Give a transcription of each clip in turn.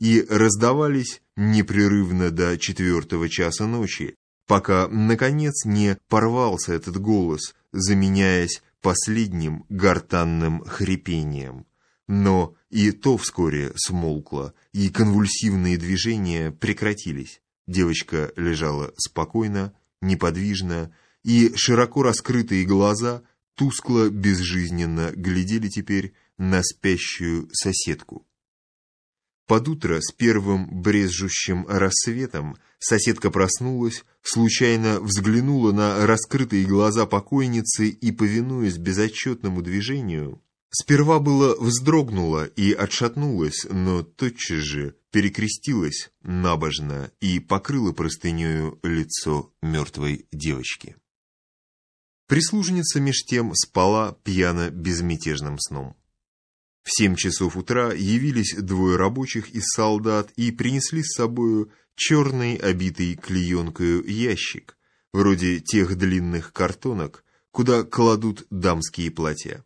и раздавались непрерывно до четвертого часа ночи, пока, наконец, не порвался этот голос, заменяясь последним гортанным хрипением. Но и то вскоре смолкло, и конвульсивные движения прекратились. Девочка лежала спокойно, неподвижно, и широко раскрытые глаза тускло, безжизненно глядели теперь на спящую соседку. Под утро с первым брезжущим рассветом соседка проснулась, случайно взглянула на раскрытые глаза покойницы и, повинуясь безотчетному движению, сперва было вздрогнула и отшатнулась, но тотчас же перекрестилась набожно и покрыла простынею лицо мертвой девочки. Прислужница меж тем спала пьяно безмятежным сном. В семь часов утра явились двое рабочих из солдат и принесли с собою черный, обитый клеенкою ящик, вроде тех длинных картонок, куда кладут дамские платья.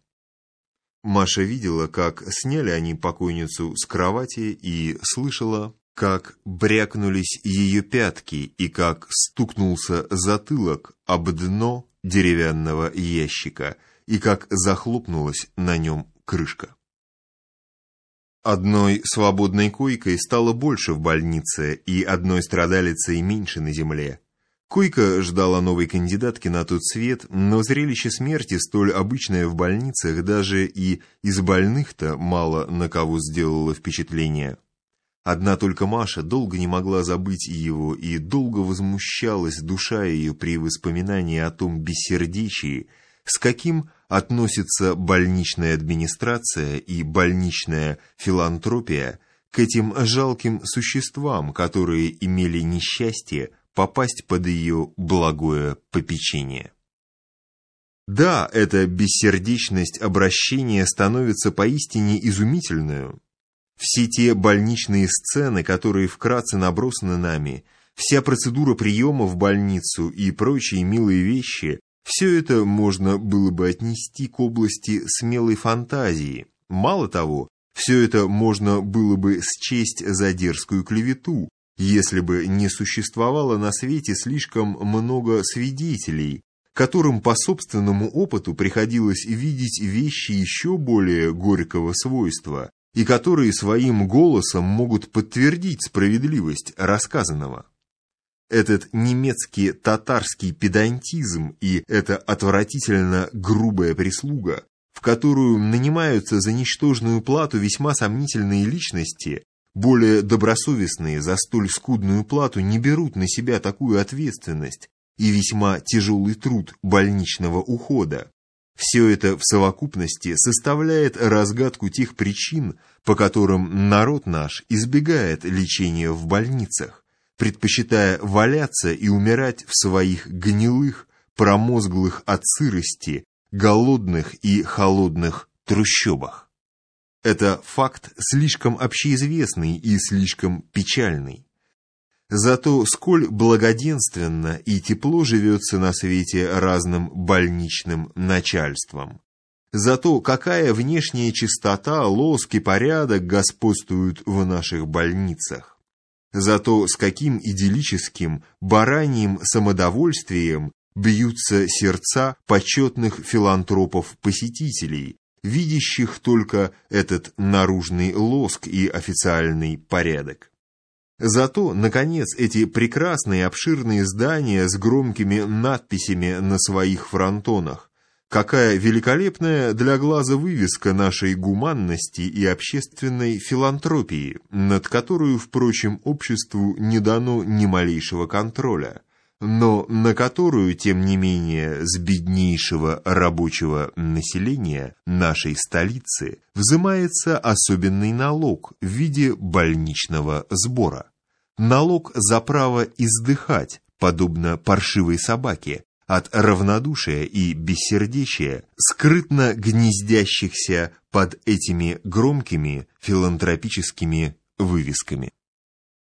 Маша видела, как сняли они покойницу с кровати и слышала, как брякнулись ее пятки и как стукнулся затылок об дно деревянного ящика и как захлопнулась на нем крышка. Одной свободной койкой стало больше в больнице, и одной страдалицей меньше на земле. Койка ждала новой кандидатки на тот свет, но зрелище смерти, столь обычное в больницах, даже и из больных-то мало на кого сделало впечатление. Одна только Маша долго не могла забыть его и долго возмущалась душа ее при воспоминании о том бессердечии, с каким относится больничная администрация и больничная филантропия к этим жалким существам, которые имели несчастье попасть под ее благое попечение. Да, эта бессердечность обращения становится поистине изумительную. Все те больничные сцены, которые вкратце набросаны нами, вся процедура приема в больницу и прочие милые вещи все это можно было бы отнести к области смелой фантазии. Мало того, все это можно было бы счесть за дерзкую клевету, если бы не существовало на свете слишком много свидетелей, которым по собственному опыту приходилось видеть вещи еще более горького свойства, и которые своим голосом могут подтвердить справедливость рассказанного. Этот немецкий татарский педантизм и эта отвратительно грубая прислуга, в которую нанимаются за ничтожную плату весьма сомнительные личности, более добросовестные за столь скудную плату не берут на себя такую ответственность и весьма тяжелый труд больничного ухода. Все это в совокупности составляет разгадку тех причин, по которым народ наш избегает лечения в больницах предпочитая валяться и умирать в своих гнилых, промозглых от сырости, голодных и холодных трущобах. Это факт слишком общеизвестный и слишком печальный. Зато сколь благоденственно и тепло живется на свете разным больничным начальством. Зато какая внешняя чистота, лоск и порядок господствуют в наших больницах. Зато с каким идиллическим, бараньим самодовольствием бьются сердца почетных филантропов-посетителей, видящих только этот наружный лоск и официальный порядок. Зато, наконец, эти прекрасные обширные здания с громкими надписями на своих фронтонах, Какая великолепная для глаза вывеска нашей гуманности и общественной филантропии, над которую, впрочем, обществу не дано ни малейшего контроля, но на которую, тем не менее, с беднейшего рабочего населения нашей столицы взимается особенный налог в виде больничного сбора. Налог за право издыхать, подобно паршивой собаке, от равнодушия и бессердечия, скрытно гнездящихся под этими громкими филантропическими вывесками.